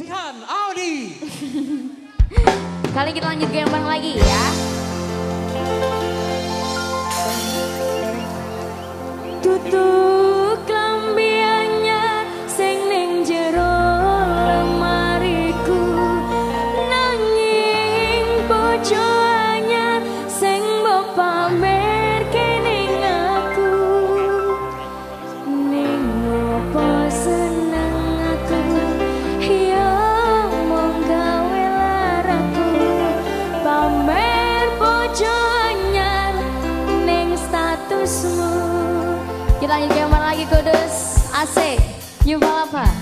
Jihan Audi. Kali kita lanjut ke yang lagi ya. Kita lanjut gambar lagi kudus AC New apa?